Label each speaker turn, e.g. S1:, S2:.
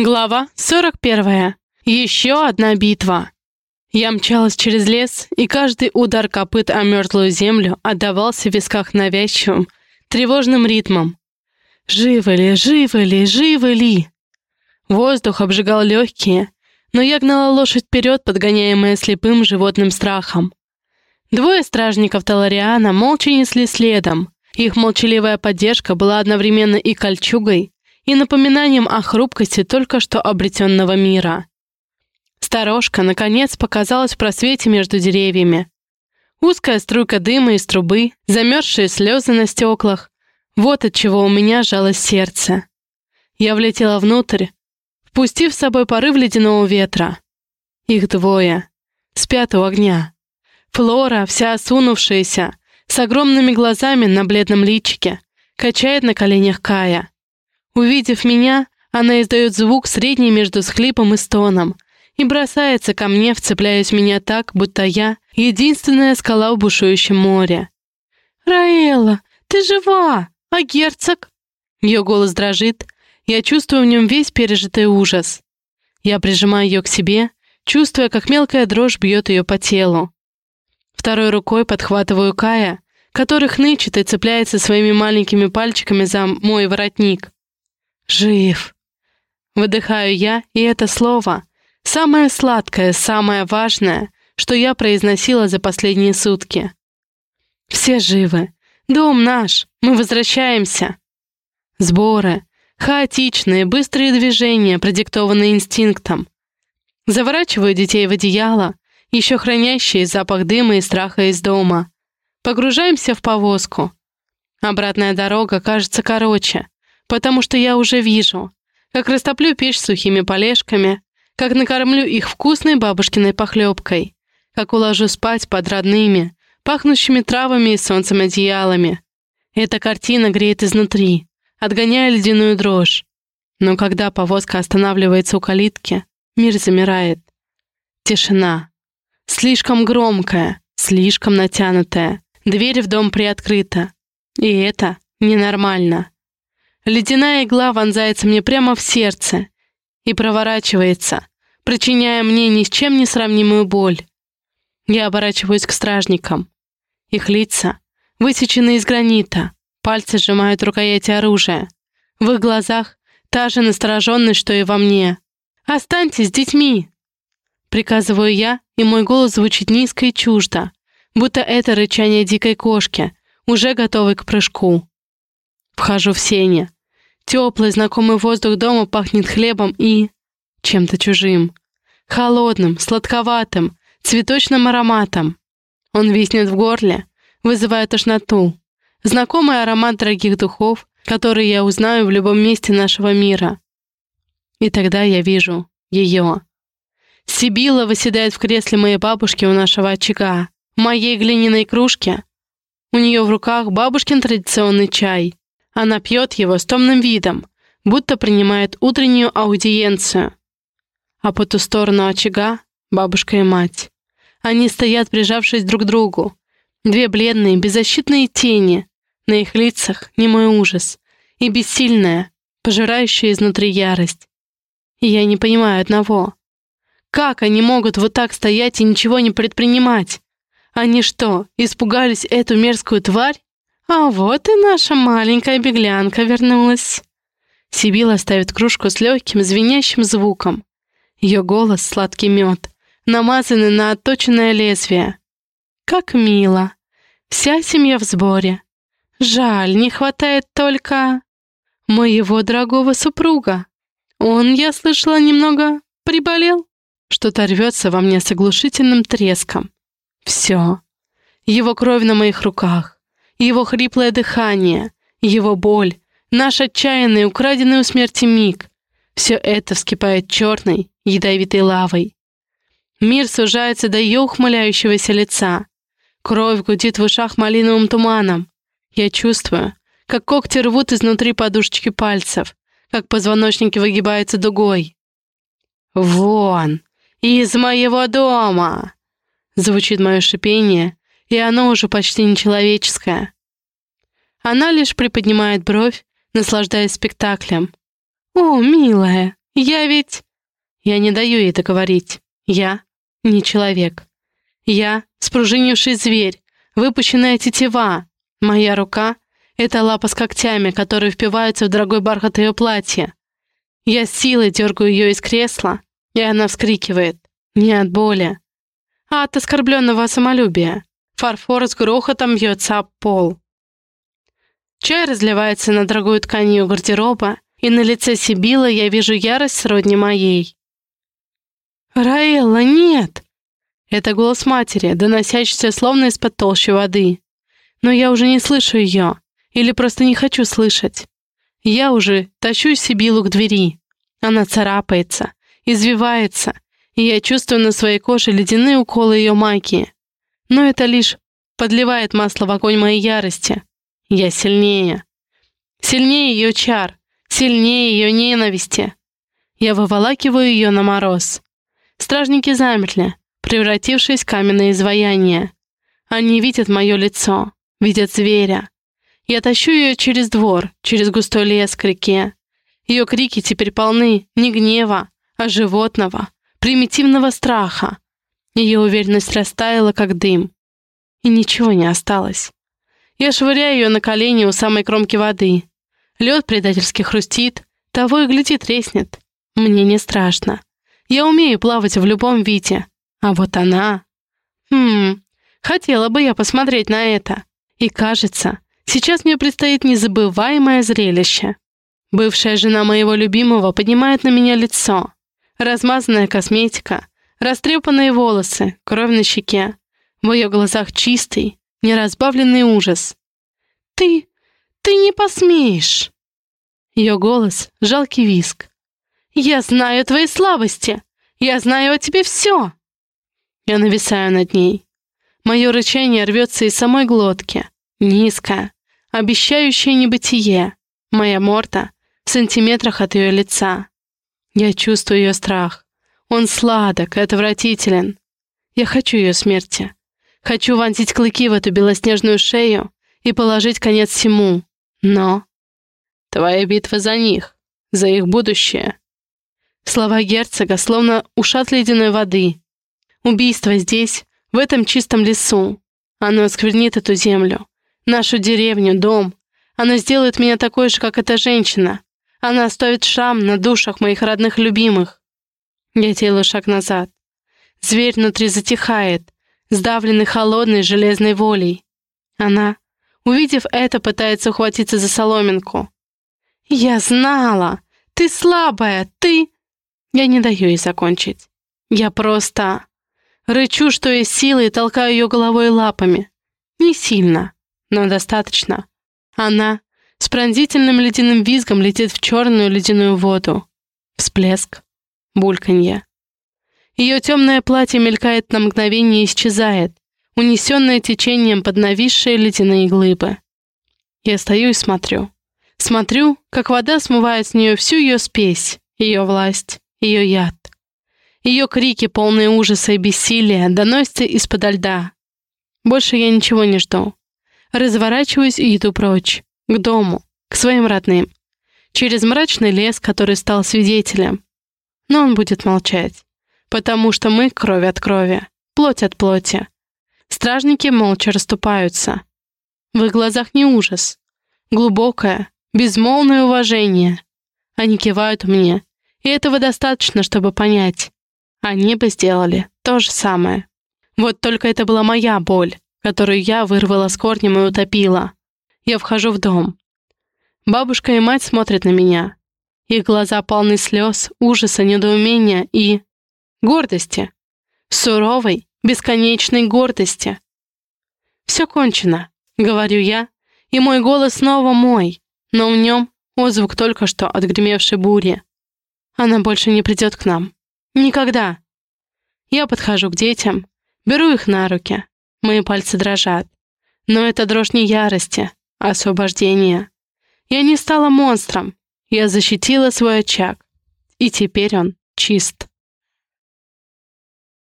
S1: Глава 41. Еще одна битва. Я мчалась через лес, и каждый удар копыт о мертвую землю отдавался в висках навязчивым, тревожным ритмом. Живы ли, живы ли, живы ли? Воздух обжигал легкие, но я гнала лошадь вперед, подгоняемая слепым животным страхом. Двое стражников Талариана молча несли следом. Их молчаливая поддержка была одновременно и кольчугой, и напоминанием о хрупкости только что обретенного мира. Сторожка, наконец, показалась в просвете между деревьями. Узкая струйка дыма из трубы, замерзшие слезы на стеклах. Вот от чего у меня жалось сердце. Я влетела внутрь, впустив с собой порыв ледяного ветра. Их двое. Спят у огня. Флора, вся осунувшаяся, с огромными глазами на бледном личике, качает на коленях Кая. Увидев меня, она издает звук средний между схлипом и стоном и бросается ко мне, вцепляясь в меня так, будто я — единственная скала в бушующем море. «Раэла, ты жива! А герцог?» Ее голос дрожит, я чувствую в нем весь пережитый ужас. Я прижимаю ее к себе, чувствуя, как мелкая дрожь бьет ее по телу. Второй рукой подхватываю Кая, который хнычет и цепляется своими маленькими пальчиками за мой воротник. Жив. Выдыхаю я, и это слово — самое сладкое, самое важное, что я произносила за последние сутки. Все живы. Дом наш. Мы возвращаемся. Сборы. Хаотичные, быстрые движения, продиктованные инстинктом. Заворачиваю детей в одеяло, еще хранящие запах дыма и страха из дома. Погружаемся в повозку. Обратная дорога кажется короче потому что я уже вижу, как растоплю печь сухими полежками, как накормлю их вкусной бабушкиной похлебкой, как уложу спать под родными, пахнущими травами и солнцем одеялами. Эта картина греет изнутри, отгоняя ледяную дрожь. Но когда повозка останавливается у калитки, мир замирает. Тишина. Слишком громкая, слишком натянутая. Дверь в дом приоткрыта. И это ненормально. Ледяная игла вонзается мне прямо в сердце и проворачивается, причиняя мне ни с чем не сравнимую боль. Я оборачиваюсь к стражникам. Их лица высечены из гранита, пальцы сжимают рукояти оружия. В их глазах та же настороженность, что и во мне. «Останьтесь с детьми!» Приказываю я, и мой голос звучит низко и чуждо, будто это рычание дикой кошки, уже готовой к прыжку. Вхожу в сене. Теплый, знакомый воздух дома пахнет хлебом и... чем-то чужим. Холодным, сладковатым, цветочным ароматом. Он виснет в горле, вызывая тошноту. Знакомый аромат дорогих духов, которые я узнаю в любом месте нашего мира. И тогда я вижу ее. Сибила выседает в кресле моей бабушки у нашего очага, в моей глиняной кружке. У нее в руках бабушкин традиционный чай. Она пьет его с томным видом, будто принимает утреннюю аудиенцию. А по ту сторону очага — бабушка и мать. Они стоят, прижавшись друг к другу. Две бледные, беззащитные тени. На их лицах немой ужас. И бессильная, пожирающая изнутри ярость. И я не понимаю одного. Как они могут вот так стоять и ничего не предпринимать? Они что, испугались эту мерзкую тварь? «А вот и наша маленькая беглянка вернулась». Сибила ставит кружку с легким звенящим звуком. Ее голос — сладкий мед, намазанный на отточенное лезвие. Как мило. Вся семья в сборе. Жаль, не хватает только... моего дорогого супруга. Он, я слышала, немного приболел. Что-то рвется во мне с оглушительным треском. Все. Его кровь на моих руках его хриплое дыхание, его боль, наш отчаянный, украденный у смерти миг. Все это вскипает черной, ядовитой лавой. Мир сужается до ее ухмыляющегося лица. Кровь гудит в ушах малиновым туманом. Я чувствую, как когти рвут изнутри подушечки пальцев, как позвоночники выгибаются дугой. «Вон! Из моего дома!» Звучит мое шипение, и оно уже почти нечеловеческое. Она лишь приподнимает бровь, наслаждаясь спектаклем. «О, милая, Я ведь... Я не даю ей договорить. Я не человек. Я спружинивший зверь, выпущенная тетива. Моя рука — это лапа с когтями, которые впиваются в дорогой бархат ее платья. Я с силой дергаю ее из кресла, и она вскрикивает. Не от боли, а от оскорбленного самолюбия. Фарфор с грохотом бьется об пол. Чай разливается на дорогую ткань ее гардероба, и на лице Сибила я вижу ярость сродни моей. «Раэлла, нет!» Это голос матери, доносящийся словно из-под толщи воды. Но я уже не слышу ее, или просто не хочу слышать. Я уже тащу Сибилу к двери. Она царапается, извивается, и я чувствую на своей коже ледяные уколы ее магии. Но это лишь подливает масло в огонь моей ярости. Я сильнее. Сильнее ее чар, сильнее ее ненависти. Я выволакиваю ее на мороз. Стражники замерли, превратившись в каменное изваяние. Они видят мое лицо, видят зверя. Я тащу ее через двор, через густой лес к реке. Ее крики теперь полны не гнева, а животного, примитивного страха. Ее уверенность растаяла, как дым. И ничего не осталось. Я швыряю ее на колени у самой кромки воды. Лед предательски хрустит, того и гляди треснет. Мне не страшно. Я умею плавать в любом виде. А вот она... Хм, хотела бы я посмотреть на это. И кажется, сейчас мне предстоит незабываемое зрелище. Бывшая жена моего любимого поднимает на меня лицо. Размазанная косметика, растрепанные волосы, кровь на щеке. В ее глазах чистый, неразбавленный ужас. «Ты... ты не посмеешь!» Ее голос — жалкий виск. «Я знаю твои слабости! Я знаю о тебе все!» Я нависаю над ней. Мое рычание рвется из самой глотки. Низко, обещающее небытие. Моя морда в сантиметрах от ее лица. Я чувствую ее страх. Он сладок и отвратителен. Я хочу ее смерти. Хочу вонзить клыки в эту белоснежную шею и положить конец всему. Но... Твоя битва за них, за их будущее. Слова герцога словно ушат ледяной воды. Убийство здесь, в этом чистом лесу. Оно осквернит эту землю, нашу деревню, дом. Оно сделает меня такой же, как эта женщина. Она оставит шрам на душах моих родных любимых. Я делаю шаг назад. Зверь внутри затихает, сдавленный холодной железной волей. Она, увидев это, пытается ухватиться за соломинку. «Я знала! Ты слабая! Ты...» Я не даю ей закончить. Я просто... Рычу, что есть силы, и толкаю ее головой и лапами. Не сильно, но достаточно. Она с пронзительным ледяным визгом летит в черную ледяную воду. Всплеск. Бульканье. Ее темное платье мелькает на мгновение и исчезает, унесенное течением под нависшие ледяные глыбы. Я стою и смотрю. Смотрю, как вода смывает с нее всю ее спесь, ее власть, ее яд. Ее крики, полные ужаса и бессилия, доносятся из-под льда. Больше я ничего не жду. Разворачиваюсь и иду прочь. К дому, к своим родным. Через мрачный лес, который стал свидетелем. Но он будет молчать. Потому что мы кровь от крови, плоть от плоти. Стражники молча расступаются. В их глазах не ужас. Глубокое, безмолвное уважение. Они кивают мне, и этого достаточно, чтобы понять. Они бы сделали то же самое. Вот только это была моя боль, которую я вырвала с корнем и утопила. Я вхожу в дом. Бабушка и мать смотрят на меня. Их глаза полны слез, ужаса, недоумения и... гордости. Суровой, бесконечной гордости. «Все кончено», — говорю я, и мой голос снова мой, но в нем отзвук только что отгремевшей бури. Она больше не придет к нам. Никогда. Я подхожу к детям, беру их на руки. Мои пальцы дрожат. Но это дрожь не ярости, освобождение. Я не стала монстром. Я защитила свой очаг. И теперь он чист.